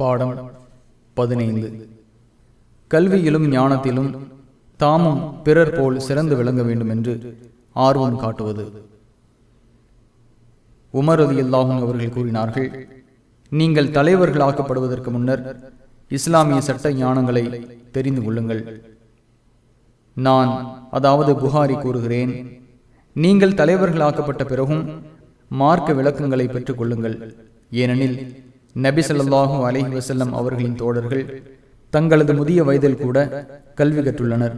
பாடம் பதினைந்து. கல்வியிலும் ஞானத்திலும் தாமும் பிறர் போல் சிறந்து விளங்க வேண்டும் என்று ஆர்வம் காட்டுவது. உமரது அலி அவர்கள் கூறினார்கள் நீங்கள் தலைவர்களாக்கப்படுவதற்கு முன்னர் இஸ்லாமிய சட்ட ஞானங்களை தெரிந்து கொள்ளுங்கள். நான் அதாவது புகாரி கூறுகிறேன் நீங்கள் தலைவர்களாக்கப்பட்ட பிறகும் மார்க்க விளக்கங்களை பெற்றுக் கொள்ளுங்கள். ஏனெனில் நபி ஸல்லல்லாஹு அலைஹி வஸல்லம் அவர்களின் தோழர்கள் தங்களது முதிய வயதில் கூட கல்வி கற்றுள்ளனர்.